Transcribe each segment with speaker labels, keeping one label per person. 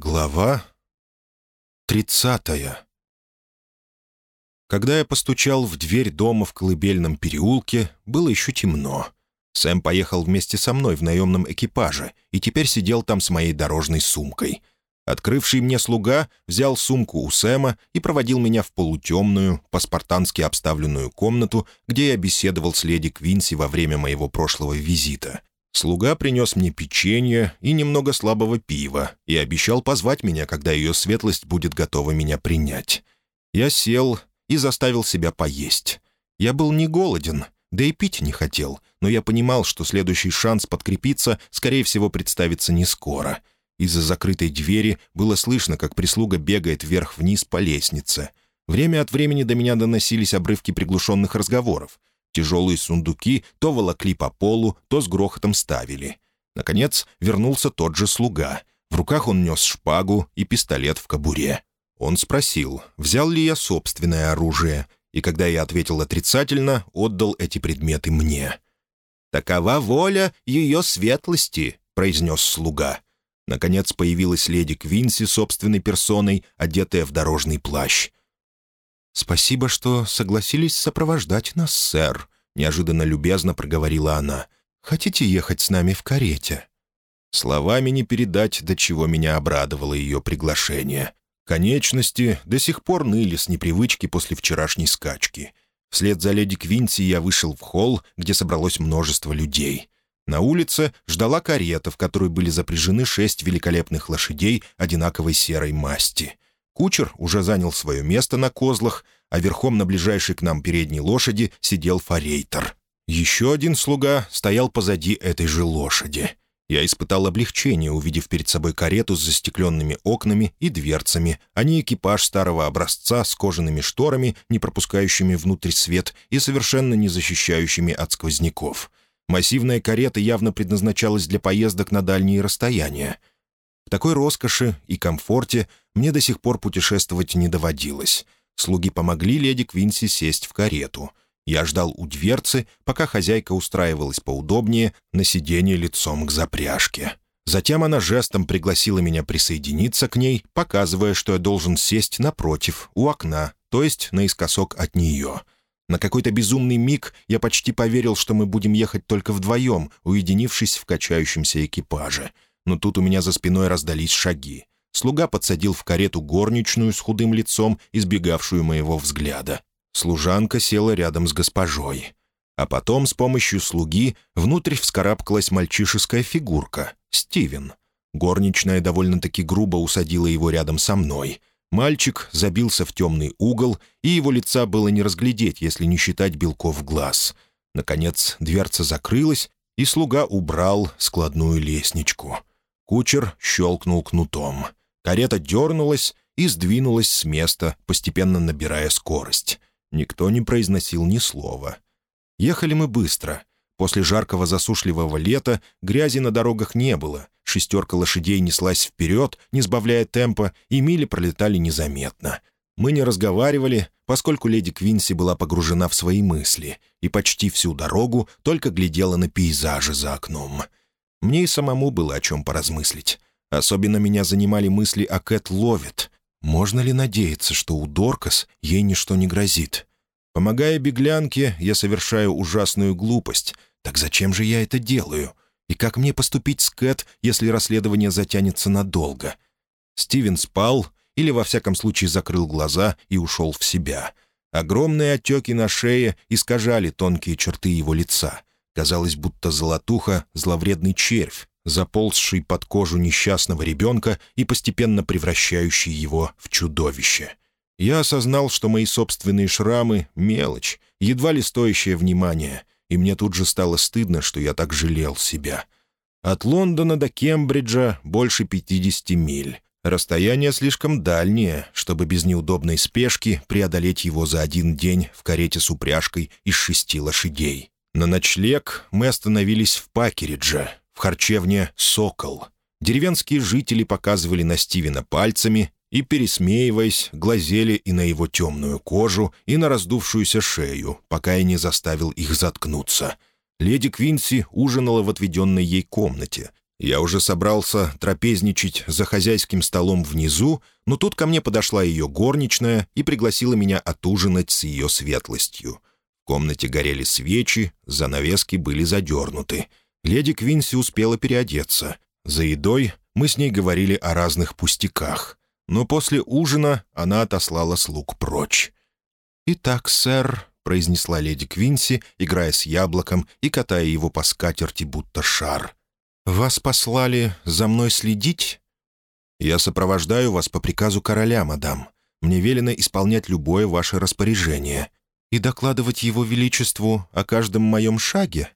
Speaker 1: Глава тридцатая Когда я постучал в дверь дома в колыбельном переулке, было еще темно. Сэм поехал вместе со мной в наемном экипаже и теперь сидел там с моей дорожной сумкой. Открывший мне слуга взял сумку у Сэма и проводил меня в полутемную, по-спартански обставленную комнату, где я беседовал с леди Квинси во время моего прошлого визита — Слуга принес мне печенье и немного слабого пива и обещал позвать меня, когда ее светлость будет готова меня принять. Я сел и заставил себя поесть. Я был не голоден, да и пить не хотел, но я понимал, что следующий шанс подкрепиться, скорее всего, представится не скоро. Из-за закрытой двери было слышно, как прислуга бегает вверх-вниз по лестнице. Время от времени до меня доносились обрывки приглушенных разговоров. Тяжелые сундуки то волокли по полу, то с грохотом ставили. Наконец вернулся тот же слуга. В руках он нес шпагу и пистолет в кобуре. Он спросил, взял ли я собственное оружие, и когда я ответил отрицательно, отдал эти предметы мне. «Такова воля ее светлости», — произнес слуга. Наконец появилась леди Квинси собственной персоной, одетая в дорожный плащ. «Спасибо, что согласились сопровождать нас, сэр», — неожиданно любезно проговорила она. «Хотите ехать с нами в карете?» Словами не передать, до чего меня обрадовало ее приглашение. Конечности до сих пор ныли с непривычки после вчерашней скачки. Вслед за леди Квинси я вышел в холл, где собралось множество людей. На улице ждала карета, в которой были запряжены шесть великолепных лошадей одинаковой серой масти — Кучер уже занял свое место на козлах, а верхом на ближайшей к нам передней лошади сидел форейтер. Еще один слуга стоял позади этой же лошади. Я испытал облегчение, увидев перед собой карету с застекленными окнами и дверцами, а не экипаж старого образца с кожаными шторами, не пропускающими внутрь свет и совершенно не защищающими от сквозняков. Массивная карета явно предназначалась для поездок на дальние расстояния. В такой роскоши и комфорте мне до сих пор путешествовать не доводилось. Слуги помогли леди Квинси сесть в карету. Я ждал у дверцы, пока хозяйка устраивалась поудобнее на сиденье лицом к запряжке. Затем она жестом пригласила меня присоединиться к ней, показывая, что я должен сесть напротив, у окна, то есть наискосок от нее. На какой-то безумный миг я почти поверил, что мы будем ехать только вдвоем, уединившись в качающемся экипаже — но тут у меня за спиной раздались шаги. Слуга подсадил в карету горничную с худым лицом, избегавшую моего взгляда. Служанка села рядом с госпожой. А потом с помощью слуги внутрь вскарабкалась мальчишеская фигурка — Стивен. Горничная довольно-таки грубо усадила его рядом со мной. Мальчик забился в темный угол, и его лица было не разглядеть, если не считать белков глаз. Наконец дверца закрылась, и слуга убрал складную лестничку. Кучер щелкнул кнутом. Карета дернулась и сдвинулась с места, постепенно набирая скорость. Никто не произносил ни слова. Ехали мы быстро. После жаркого засушливого лета грязи на дорогах не было. Шестерка лошадей неслась вперед, не сбавляя темпа, и мили пролетали незаметно. Мы не разговаривали, поскольку леди Квинси была погружена в свои мысли и почти всю дорогу только глядела на пейзажи за окном — мне и самому было о чем поразмыслить. Особенно меня занимали мысли о Кэт Ловит. Можно ли надеяться, что у Доркас ей ничто не грозит? Помогая беглянке, я совершаю ужасную глупость. Так зачем же я это делаю? И как мне поступить с Кэт, если расследование затянется надолго? Стивен спал, или во всяком случае закрыл глаза и ушел в себя. Огромные отеки на шее искажали тонкие черты его лица. Казалось, будто золотуха — зловредный червь, заползший под кожу несчастного ребенка и постепенно превращающий его в чудовище. Я осознал, что мои собственные шрамы — мелочь, едва ли стоящее внимания, и мне тут же стало стыдно, что я так жалел себя. От Лондона до Кембриджа больше 50 миль. Расстояние слишком дальнее, чтобы без неудобной спешки преодолеть его за один день в карете с упряжкой из шести лошадей. На ночлег мы остановились в Пакеридже, в харчевне «Сокол». Деревенские жители показывали на Стивена пальцами и, пересмеиваясь, глазели и на его темную кожу, и на раздувшуюся шею, пока я не заставил их заткнуться. Леди Квинси ужинала в отведенной ей комнате. Я уже собрался трапезничать за хозяйским столом внизу, но тут ко мне подошла ее горничная и пригласила меня отужинать с ее светлостью. Комнате горели свечи, занавески были задернуты. Леди Квинси успела переодеться. За едой мы с ней говорили о разных пустяках. Но после ужина она отослала слуг прочь. «Итак, сэр», — произнесла леди Квинси, играя с яблоком и катая его по скатерти, будто шар — «Вас послали за мной следить?» «Я сопровождаю вас по приказу короля, мадам. Мне велено исполнять любое ваше распоряжение. И докладывать его величеству о каждом моем шаге?»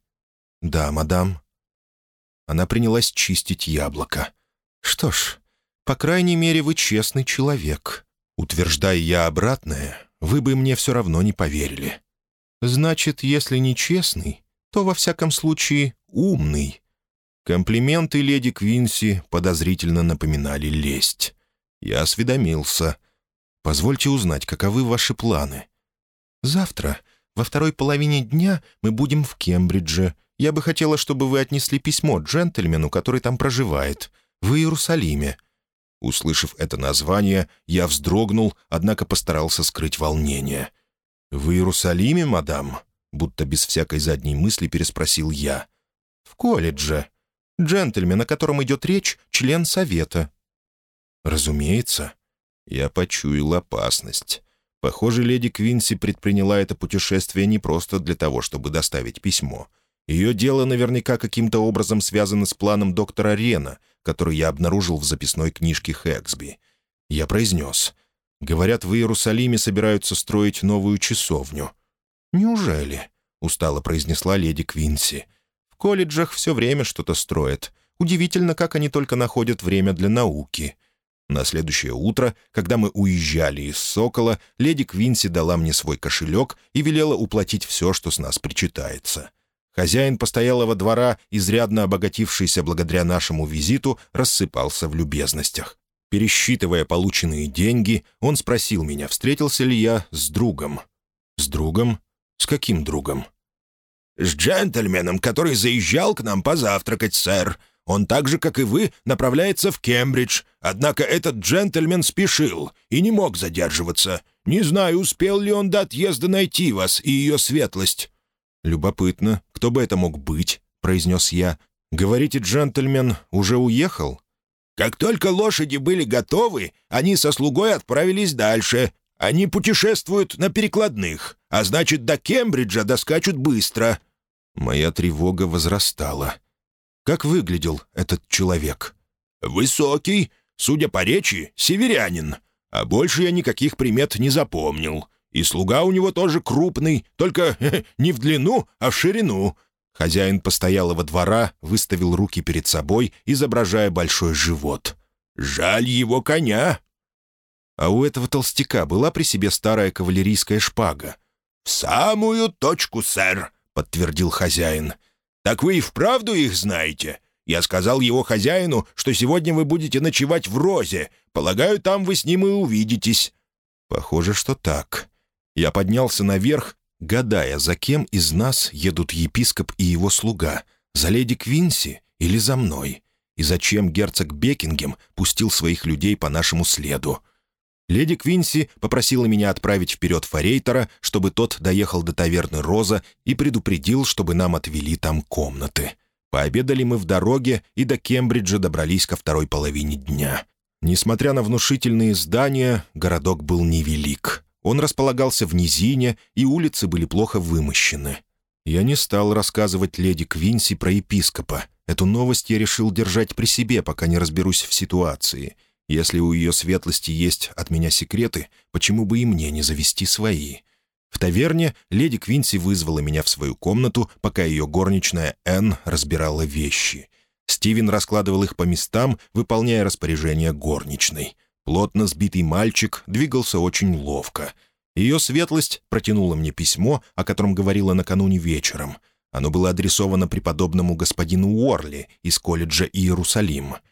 Speaker 1: «Да, мадам». Она принялась чистить яблоко. «Что ж, по крайней мере, вы честный человек. Утверждая я обратное, вы бы мне все равно не поверили. Значит, если не честный, то, во всяком случае, умный». Комплименты леди Квинси подозрительно напоминали лесть. Я осведомился. «Позвольте узнать, каковы ваши планы?» «Завтра, во второй половине дня, мы будем в Кембридже. Я бы хотела, чтобы вы отнесли письмо джентльмену, который там проживает, в Иерусалиме». Услышав это название, я вздрогнул, однако постарался скрыть волнение. «В Иерусалиме, мадам?» Будто без всякой задней мысли переспросил я. «В колледже», Джентльмен, о котором идет речь, член совета». «Разумеется». Я почуял опасность. Похоже, леди Квинси предприняла это путешествие не просто для того, чтобы доставить письмо. Ее дело наверняка каким-то образом связано с планом доктора Рена, который я обнаружил в записной книжке Хэксби. Я произнес. «Говорят, в Иерусалиме собираются строить новую часовню». «Неужели?» — устало произнесла леди Квинси колледжах все время что-то строят. Удивительно, как они только находят время для науки. На следующее утро, когда мы уезжали из «Сокола», леди Квинси дала мне свой кошелек и велела уплатить все, что с нас причитается. Хозяин постоялого двора, изрядно обогатившийся благодаря нашему визиту, рассыпался в любезностях. Пересчитывая полученные деньги, он спросил меня, встретился ли я с другом. «С другом? С каким другом?» «С джентльменом, который заезжал к нам позавтракать, сэр. Он так же, как и вы, направляется в Кембридж. Однако этот джентльмен спешил и не мог задерживаться. Не знаю, успел ли он до отъезда найти вас и ее светлость». «Любопытно, кто бы это мог быть?» — произнес я. «Говорите, джентльмен уже уехал?» «Как только лошади были готовы, они со слугой отправились дальше. Они путешествуют на перекладных, а значит, до Кембриджа доскачут быстро». Моя тревога возрастала. Как выглядел этот человек? «Высокий, судя по речи, северянин. А больше я никаких примет не запомнил. И слуга у него тоже крупный, только не в длину, а в ширину». Хозяин постоялого двора выставил руки перед собой, изображая большой живот. «Жаль его коня», а у этого толстяка была при себе старая кавалерийская шпага. «В самую точку, сэр», — подтвердил хозяин. «Так вы и вправду их знаете? Я сказал его хозяину, что сегодня вы будете ночевать в Розе. Полагаю, там вы с ним и увидитесь». «Похоже, что так». Я поднялся наверх, гадая, за кем из нас едут епископ и его слуга, за леди Квинси или за мной, и зачем герцог Бекингем пустил своих людей по нашему следу. Леди Квинси попросила меня отправить вперед форейтера, чтобы тот доехал до таверны «Роза» и предупредил, чтобы нам отвели там комнаты. Пообедали мы в дороге и до Кембриджа добрались ко второй половине дня. Несмотря на внушительные здания, городок был невелик. Он располагался в низине, и улицы были плохо вымощены. Я не стал рассказывать леди Квинси про епископа. Эту новость я решил держать при себе, пока не разберусь в ситуации — если у ее светлости есть от меня секреты, почему бы и мне не завести свои? В таверне леди Квинси вызвала меня в свою комнату, пока ее горничная Энн разбирала вещи. Стивен раскладывал их по местам, выполняя распоряжение горничной. Плотно сбитый мальчик двигался очень ловко. Ее светлость протянула мне письмо, о котором говорила накануне вечером. Оно было адресовано преподобному господину Уорли из колледжа Иерусалим —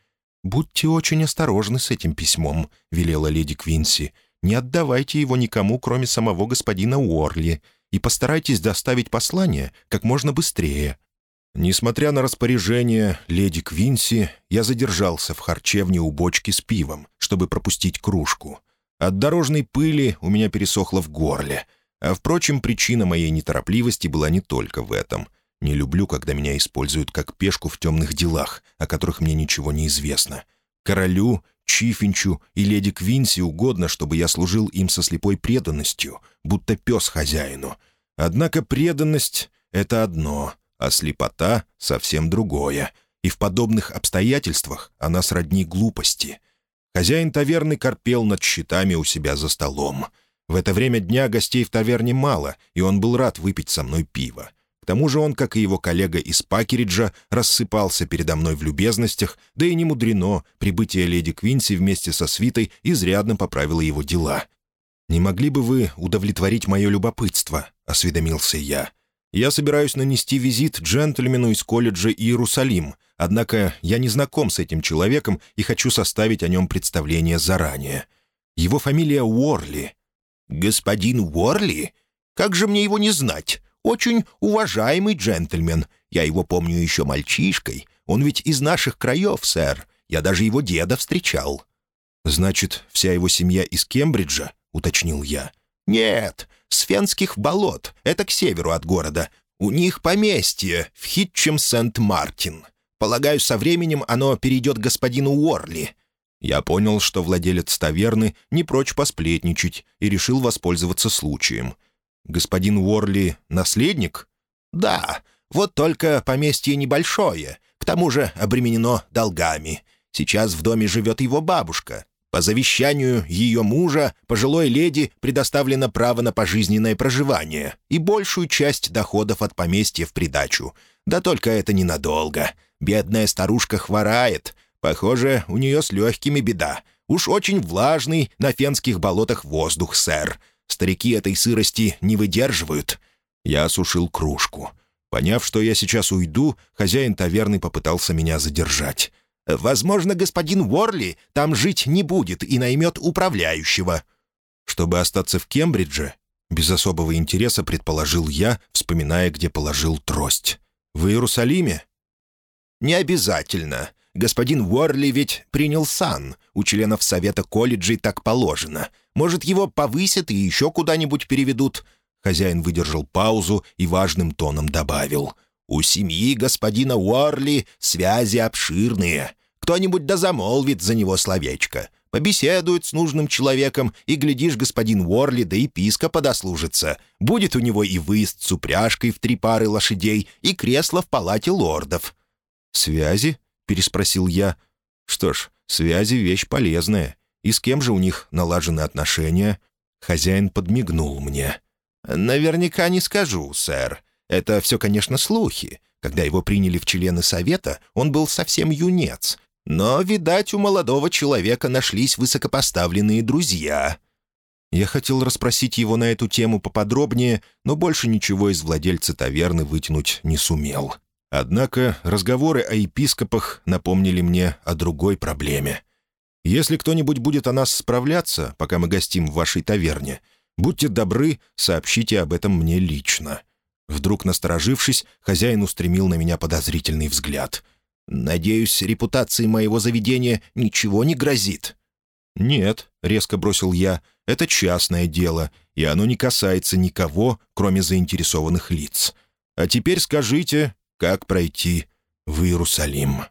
Speaker 1: «Будьте очень осторожны с этим письмом», — велела леди Квинси. «Не отдавайте его никому, кроме самого господина Уорли, и постарайтесь доставить послание как можно быстрее». Несмотря на распоряжение леди Квинси, я задержался в харчевне у бочки с пивом, чтобы пропустить кружку. От дорожной пыли у меня пересохло в горле. А, впрочем, причина моей неторопливости была не только в этом. Не люблю, когда меня используют как пешку в темных делах, о которых мне ничего не известно. Королю, Чифинчу и леди Квинси угодно, чтобы я служил им со слепой преданностью, будто пес хозяину. Однако преданность — это одно — а слепота — совсем другое, и в подобных обстоятельствах она сродни глупости. Хозяин таверны корпел над счетами у себя за столом. В это время дня гостей в таверне мало, и он был рад выпить со мной пиво. Тому же он, как и его коллега из Пакериджа, рассыпался передо мной в любезностях, да и не мудрено, прибытие леди Квинси вместе со свитой изрядно поправило его дела. «Не могли бы вы удовлетворить мое любопытство?» — осведомился я. Я собираюсь нанести визит джентльмену из колледжа Иерусалим, однако я не знаком с этим человеком и хочу составить о нем представление заранее. Его фамилия Уорли». «Господин Уорли? Как же мне его не знать? Очень уважаемый джентльмен. Я его помню еще мальчишкой. Он ведь из наших краев, сэр. Я даже его деда встречал». «Значит, вся его семья из Кембриджа?» — уточнил я. «Нет, с Фенских болот, это к северу от города. У них поместье в Хитчем Сент-Мартин. Полагаю, со временем оно перейдет господину Уорли». Я понял, что владелец таверны не прочь посплетничать и решил воспользоваться случаем. «Господин Уорли — наследник?» «Да, вот только поместье небольшое, к тому же обременено долгами. Сейчас в доме живет его бабушка, по завещанию ее мужа пожилой леди предоставлено право на пожизненное проживание и большую часть доходов от поместья в придачу. Да только это ненадолго. Бедная старушка хворает. Похоже, у нее с легкими беда. Уж очень влажный на фенских болотах воздух, сэр. Старики этой сырости не выдерживают. Я осушил кружку. Поняв, что я сейчас уйду, хозяин таверны попытался меня задержать. Возможно, господин Уорли там жить не будет и наймет управляющего». Чтобы остаться в Кембридже, без особого интереса предположил я, вспоминая, где положил трость. «В Иерусалиме?» «Не обязательно. Господин Уорли ведь принял сан. У членов совета колледжей так положено. Может, его повысят и еще куда-нибудь переведут?» Хозяин выдержал паузу и важным тоном добавил. «У семьи господина Уорли связи обширные. Кто-нибудь да замолвит за него словечко. Побеседует с нужным человеком, и, глядишь, господин Уорли да епископа дослужится. Будет у него и выезд с упряжкой в три пары лошадей, и кресло в палате лордов». «Связи?» — переспросил я. «Что ж, связи — вещь полезная. И с кем же у них налажены отношения?» Хозяин подмигнул мне. «Наверняка не скажу, сэр. Это все, конечно, слухи. Когда его приняли в члены совета, он был совсем юнец. Но, видать, у молодого человека нашлись высокопоставленные друзья. Я хотел расспросить его на эту тему поподробнее, но больше ничего из владельца таверны вытянуть не сумел. Однако разговоры о епископах напомнили мне о другой проблеме. Если кто-нибудь будет о нас справляться, пока мы гостим в вашей таверне, будьте добры, сообщите об этом мне лично». Вдруг насторожившись, хозяин устремил на меня подозрительный взгляд — «Надеюсь, репутации моего заведения ничего не грозит?» «Нет», — резко бросил я, — «это частное дело, и оно не касается никого, кроме заинтересованных лиц. А теперь скажите, как пройти в Иерусалим?»